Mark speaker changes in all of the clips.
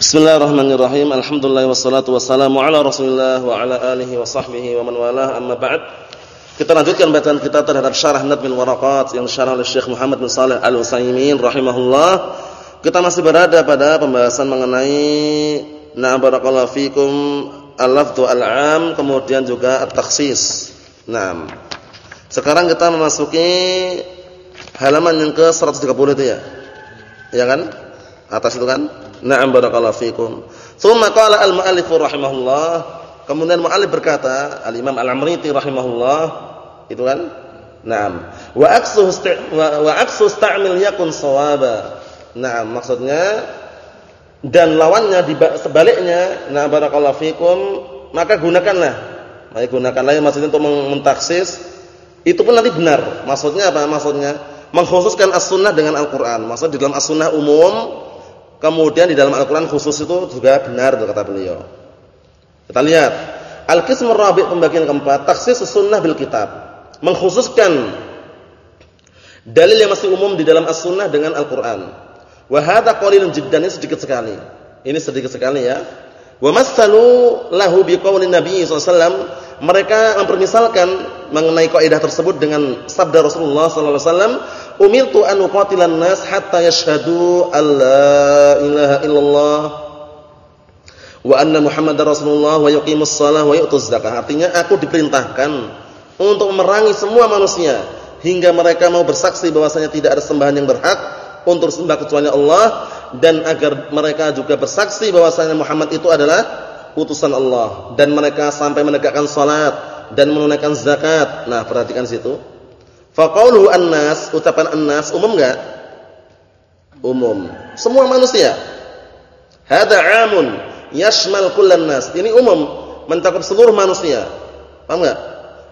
Speaker 1: Bismillahirrahmanirrahim. Alhamdulillah wassalatu wassalamu ala Rasulillah wa ala alihi wa sahbihi wa man walah. Amma ba'd. Kita lanjutkan bacaan kita terhadap syarah Nadmil Waraqat yang syarah oleh Syekh Muhammad bin Shalih Al-Utsaimin rahimahullah. Kita masih berada pada pembahasan mengenai na barakallahu fikum al-lafdhu al-'am kemudian juga at-takhsis. Naam. Sekarang kita memasuki halaman yang ke 130 itu ya. Ya kan? Atas itu kan? Na'am barakallahu fikum. Tsumma qala al-mu'allif rahimahullah, kemudian mu'allif berkata, al-Imam Al-Amriti rahimahullah, itu kan? Naam. Wa aksu wa aksu ista'mil yakun shawaba. Naam, maksudnya dan lawannya di sebaliknya, na barakallahu fikum, maka gunakanlah. Maka gunakanlah yang maksudnya untuk mentaksis itu pun nanti benar. Maksudnya apa? Maksudnya mengkhususkan as-sunnah dengan Al-Qur'an. Maksud di dalam as-sunnah umum Kemudian di dalam Al-Qur'an khusus itu juga benar kata beliau. Kita lihat Al-qismur rabi' pembagian keempat, taksis sunnah bil kitab. Mengkhususkan dalil yang masih umum di dalam as-sunnah dengan Al-Qur'an. Wa hadza qalilun jiddan sedikit sekali. Ini sedikit sekali ya. Wa masalu lahu biqaulin Nabi sallallahu mereka mempermisalkan mengenai kaidah tersebut dengan sabda Rasulullah sallallahu alaihi wasallam umirtu an uqatilan nas hatta yashhadu alla ilaha illallah wa anna muhammadar rasulullah wa yuqimus shalah wa yu'tuz zakah. Artinya aku diperintahkan untuk memerangi semua manusia hingga mereka mau bersaksi bahwasanya tidak ada sembahan yang berhak untuk sembah kecuali Allah dan agar mereka juga bersaksi bahwasanya Muhammad itu adalah utusan Allah dan mereka sampai menegakkan salat dan menunaikan zakat. Nah, perhatikan situ. Faqauluhu annas, ucapan annas umum enggak? Umum. Semua manusia. Hada 'amun yashmal kullan nas. Ini umum, mencakup seluruh manusia. Paham enggak?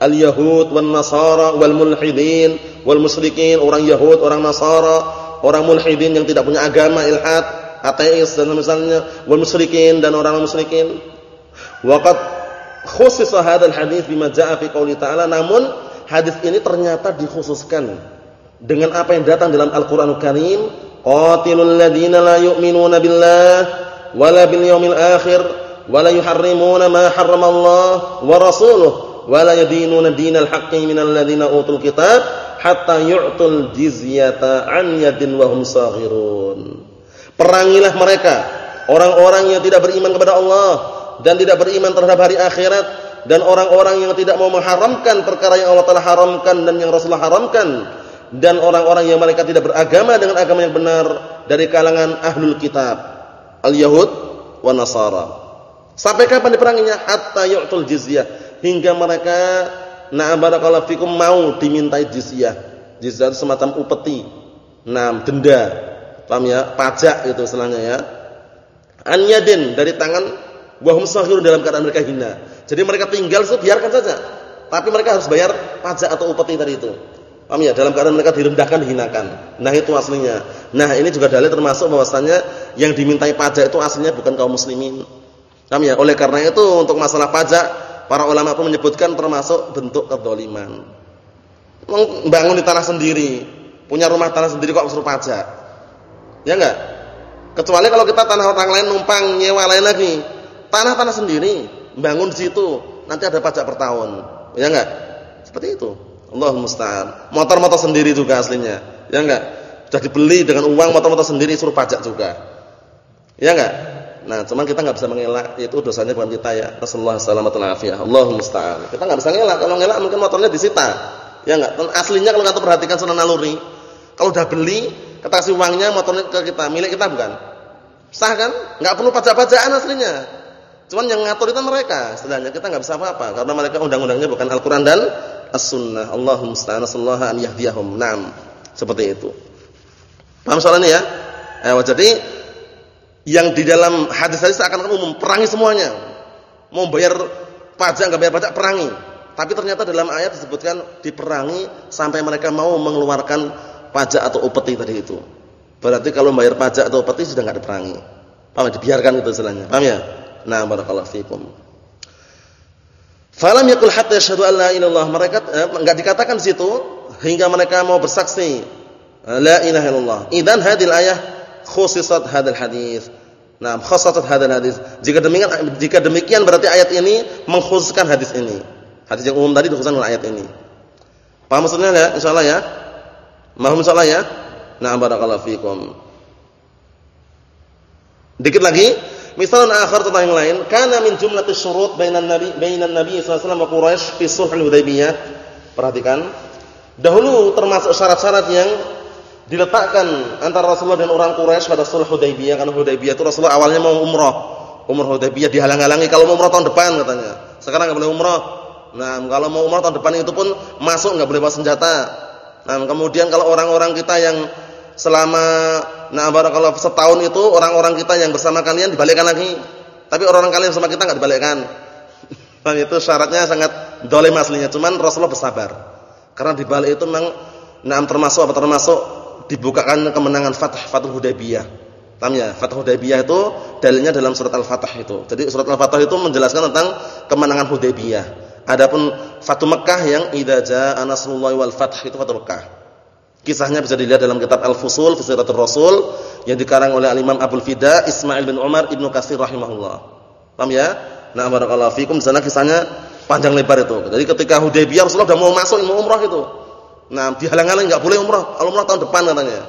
Speaker 1: Al-yahud wan nasara wal mulhidin wal musyrikin, orang Yahud, orang Nasara, orang mulhidin yang tidak punya agama, ilhad, ateis dan misalnya wal musyrikin dan orang musyrikin. Waqad khussisa hadzal hadis bima jaa fi qouli ta'ala namun hadis ini ternyata dikhususkan dengan apa yang datang dalam Al-Qur'anul Karim, qatilul ladzina la yu'minuna billah wala bil yaumil akhir wala yuharrimuna ma harramallahu wa rasuluhu wala yadinuna dinal haqqi minal ladzina utul kitab hatta yu'tul jizyata an yadin wa hum saghirun. Perangilah mereka. Orang-orang yang tidak beriman kepada Allah dan tidak beriman terhadap hari akhirat dan orang-orang yang tidak mau mengharamkan perkara yang Allah telah haramkan dan yang Rasulullah haramkan dan orang-orang yang mereka tidak beragama dengan agama yang benar dari kalangan ahlul kitab al-yahud wa nasara. Sampai kapan diperanginya? Hatta yu'tul jizyah. Hingga mereka na'am barakallahu fikum mau dimintai jizyah. Jizyah semacam upeti. Nah denda paham ya pajak itu istilahnya ya an yadin dari tangan wahum sahirun dalam keadaan mereka hina jadi mereka tinggal itu biarkan saja. Tapi mereka harus bayar pajak atau upeti tadi itu. Paham ya? Dalam keadaan mereka direndahkan, dihinakan. Nah, itu aslinya. Nah, ini juga dalil termasuk bahwasanya yang dimintai pajak itu aslinya bukan kaum muslimin. Paham ya? Oleh karena itu untuk masalah pajak, para ulama pun menyebutkan termasuk bentuk kedzaliman. Membangun di tanah sendiri, punya rumah tanah sendiri kok suruh pajak. Ya enggak? Kecuali kalau kita tanah orang lain numpang nyewa lain lagi. Tanah-tanah sendiri bangun di situ, nanti ada pajak per tahun. Ya enggak? Seperti itu. Allah musta'an. Motor-motor sendiri juga aslinya. Ya enggak? Sudah dibeli dengan uang motor-motor sendiri suruh pajak juga. Ya enggak? Nah, cuman kita enggak bisa mengelak, itu dosanya bukan kita ya. Rasulullah sallallahu alaihi wasallam. Allah musta'an. Kita enggak bisa ngelak, kalau ngelak mungkin motornya disita. Ya enggak? Aslinya kalau kita perhatikan sunan naluri, kalau udah beli, kita kasih uangnya motornya ke kita, milik kita bukan? Sah kan? Enggak perlu pajak-pajakan aslinya. Cuman yang ngatur itu mereka. Sebenarnya kita nggak bisa apa-apa karena mereka undang-undangnya bukan Al-Qur'an dan As-Sunnah. Allahumma musta'an sallallahu an yahdiyahum. Naam. Seperti itu. Paham soal ini ya? Eh, jadi yang di dalam hadis tadi seakan-akan umum, perangi semuanya. Mau bayar pajak enggak bayar pajak perangi. Tapi ternyata dalam ayat disebutkan diperangi sampai mereka mau mengeluarkan pajak atau upeti tadi itu. Berarti kalau bayar pajak atau upeti sudah enggak diperangi. Paham? Dibiarkan itu istilahnya. Paham ya? Nah, barakallahu fikum. Falam yakul hatta yashhadu an la ilaha Mereka eh, enggak dikatakan di situ hingga mereka mau bersaksi la ilaha illallah. Idzan hadil ayah khususat hadal hadis. Nah, khassasat hadzal hadis. Jika demikian jika demikian berarti ayat ini mengkhususkan hadis ini. Hadis yang umum tadi dikhususkan oleh ayat ini. Paham maksudnya ya? Insyaallah ya. Mohon insyaallah ya. Nah, barakallahu fikum. Dikit lagi, misalnya akhir tentang yang lain, karena min jumlatis syurut bainan nabi bainan nabi sallallahu alaihi wasallam wa Quraisy fi sulh Hudaybiyah. Perhatikan. Dahulu termasuk syarat-syarat yang diletakkan antara Rasulullah dan orang Quraisy pada sulh Hudaybiyah karena Hudaybiyah itu Rasulullah awalnya mau umrah. Umrah Hudaybiyah dihalang-halangi kalau mau umrah tahun depan katanya. Sekarang enggak boleh umrah. Nah, kalau mau umrah tahun depan itu pun masuk enggak boleh bawa senjata. Nah, kemudian kalau orang-orang kita yang selama nah barakallahu setahun itu orang-orang kita yang bersama kalian dibalikkan lagi. Tapi orang-orang kalian bersama kita enggak dibalikkan. Dan itu syaratnya sangat dolim aslinya. Cuman Rasulullah bersabar. Karena dibalik itu memang nah termasuk apa termasuk dibukakan kemenangan Fath Fathul Hudaybiyah. Paham ya? Fathul Hudaybiyah itu dalilnya dalam surat Al-Fatah itu. Jadi surat Al-Fatah itu menjelaskan tentang kemenangan Hudaybiyah. Adapun Fatu Mekah yang idza jaa nasrullahi wal fath itu Fatu Mekah. Kisahnya bisa dilihat dalam kitab Al-Fusul fi Rasul yang dikarang oleh Al-Imam Abdul Fida Ismail bin Umar Ibnu Katsir rahimahullah. Paham ya? Nah, barakallahu fikum sana kisahnya panjang lebar itu. Jadi ketika Hudaybiyah Rasulullah sudah mau masuk mau umrah itu. Nah, dihalang-halangi enggak boleh umrah. Kalau umrah tahun depan katanya.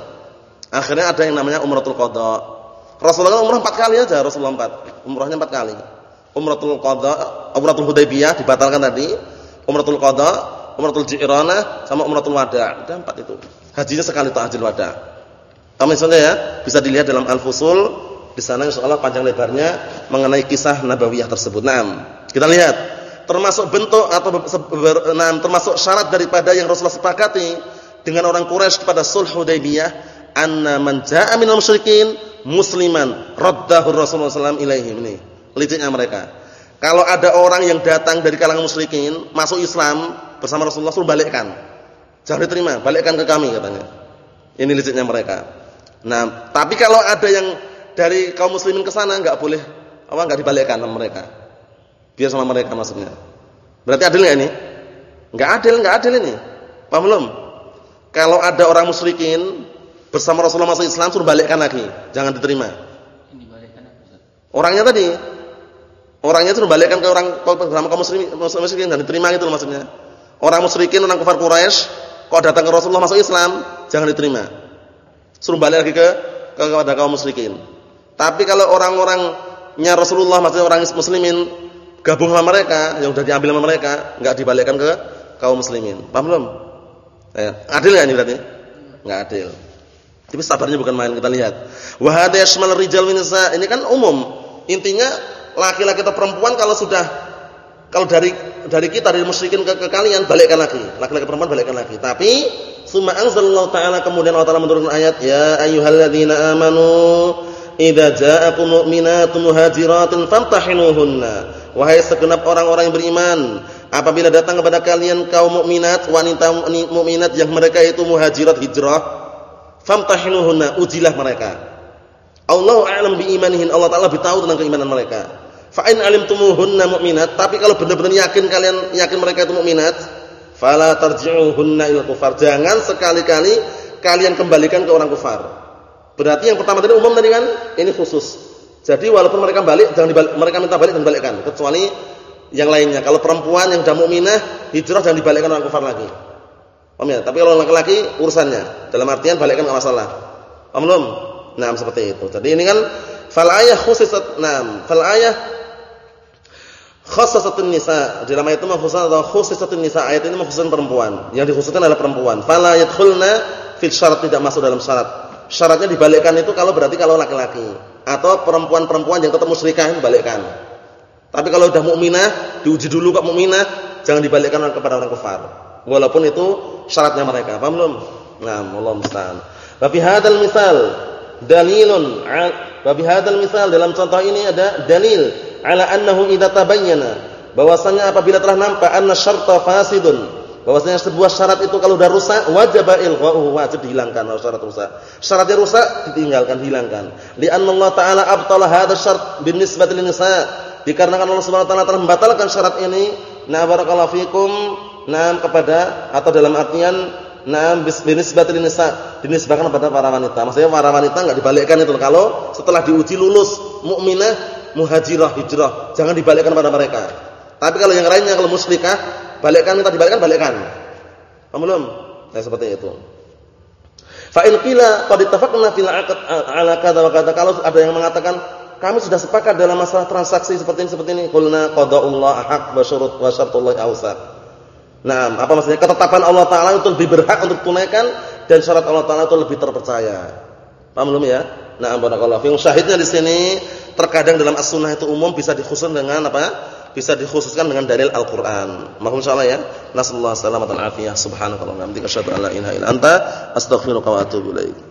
Speaker 1: Akhirnya ada yang namanya Umratul Qadha. Rasulullah umrah 4 kali aja, Rasulullah 4. Umrahnya 4 kali. Umratul Qadha, Umratul Hudaybiyah dibatalkan tadi, Umratul Qadha, Umratul Ji'rana sama Umratul Wada. Ada empat itu. Hajinya sekali tahajul wada. Kamu misalnya ya, bisa dilihat dalam Al-Fusul di sana insyaallah panjang lebarnya mengenai kisah nabawiyah tersebut. Nah, kita lihat termasuk bentuk atau nah, termasuk syarat daripada yang Rasulullah sepakati dengan orang Quraisy pada sulh Hudaybiyah anna man jaa'a minal musyrikin musliman raddahu Rasulullah sallallahu alaihi wasallam ini liciknya mereka. Kalau ada orang yang datang dari kalangan musyrikin masuk Islam bersama Rasulullah suruh balikkan. Jangan diterima, balikkan ke kami katanya. Ini liciknya mereka. Nah, tapi kalau ada yang dari kaum muslimin ke sana enggak boleh apa enggak dibalikkan sama mereka. Biar sama mereka maksudnya. Berarti adil enggak ini? Enggak adil, enggak adil ini. Paham belum? Kalau ada orang musyrikin bersama Rasulullah masuk Islam suruh balikkan lagi, jangan diterima. Orangnya tadi Orangnya itu membalikkan ke orang bersama kaum muslimin, dan diterima gitu loh maksudnya. Orang musyrikin, orang kafir Quraisy, kok datang ke Rasulullah masuk Islam, jangan diterima. Suruh balik lagi ke kepada kaum musyrikin. Tapi kalau orang-orangnya Rasulullah maksudnya orang muslimin gabung sama mereka, yang sudah diambil sama mereka, enggak dibalikkan ke kaum muslimin. Paham belum? Eh, adil enggak ini berarti? Enggak adil. Tapi sabarnya bukan main, kita lihat. Wa hadha yashmal rijal Ini kan umum. Intinya laki-laki atau perempuan kalau sudah kalau dari dari kita dari musyrikin ke, ke kalian balikkan lagi. Laki-laki perempuan balikkan lagi. Tapi summa anzalallahu ta'ala kemudian Allah Ta'ala menurunkan ayat ya ayyuhalladzina amanu idza ja'akum mu'minatun muhajiratin famtahinuhunna. Wahai segenap orang-orang yang beriman, apabila datang kepada kalian kaum mukminat, wanita mukminat yang mereka itu muhajirat hijrah, famtahinuhunna, ujilah mereka. Allah a'lam bi imanihin. Allah Taala lebih tahu tentang keimanan mereka. Fa in alimtumuhunna mu'minat, tapi kalau benar-benar yakin kalian yakin mereka itu mukminat, fala tarji'uhunna ila kufar. Jangan sekali-kali kalian kembalikan ke orang kufar. Berarti yang pertama tadi umum tadi kan, ini khusus. Jadi walaupun mereka balik jangan dibalik, mereka minta balik dan balikkan, kecuali yang lainnya. Kalau perempuan yang sudah mukminah, hijrah jangan dibalikkan orang kufar lagi. Paham ya? Tapi kalau laki-laki urusannya. Dalam artian balikkan enggak masalah. Paham belum? Nah, seperti itu. Jadi ini kan fal ayah khususat, nah, fal khassasatun nisa. Dalam ayat itu mengkhususkan atau khususatun nisa. Ayat ini mengkhususkan perempuan. Yang dikhususkan adalah perempuan. Fala yadkhulna fil syarat tidak masuk dalam syarat. Syaratnya dibalikkan itu kalau berarti kalau laki-laki atau perempuan-perempuan yang tetap musyrikah dibalikkan. Tapi kalau sudah mukminah, diuji dulu kok mukminah, jangan dibalikkan kepada orang kafir. Walaupun itu syaratnya mereka. Paham belum? Nah, Allah musta'an. Wa fi hadzal misal dalilun wa fi hadzal misal dalam contoh ini ada dalil ala annahu idza tabayyana. Bahwasanya apabila telah nampak anna syarta fasidun. Bahwasanya sebuah syarat itu kalau sudah rusak wajib ilghahu wajib dihilangkan kalau syarat rusak. Syaratnya rusak ditinggalkan hilangkan li'anna Allah taala abtala hadha syart binisbati lin nisa dikarenakan Allah Subhanahu wa taala telah membatalkan syarat ini na barakallahu fikum nah kepada atau dalam artian nah binisbati lin nisa dinisbahkan kepada para wanita. Maksudnya para wanita enggak dibalikkan itu kalau setelah diuji lulus mukminah, muhajirah, hijrah. Jangan dibalikkan pada mereka. Tapi kalau yang lainnya kalau musyrikah, balikkan minta dibalikkan, balikkan. Paham belum? Nah, seperti itu. Fa in qila qad ittafaqna fil 'aqd 'ala kadza wa kadza. Kalau ada yang mengatakan kami sudah sepakat dalam masalah transaksi seperti ini seperti ini, qulna qada'ullah haq wa syurut wa syartullah awsaq. Nah, apa maksudnya? Ketetapan Allah taala itu lebih berhak untuk tunaikan dan syarat Allah taala itu lebih terpercaya. Paham belum ya? Nah, barakallahu fiikum. Syahidnya di sini terkadang dalam as-sunnah itu umum bisa dikhususkan dengan apa? Bisa dikhususkan dengan dalil Al-Qur'an. Mohon insyaallah ya. Nasallahu salamatan afiyah. Subhanakallahumma wa bihamdika asyhadu an la ilaha illa anta astaghfiruka wa atubu ilaik.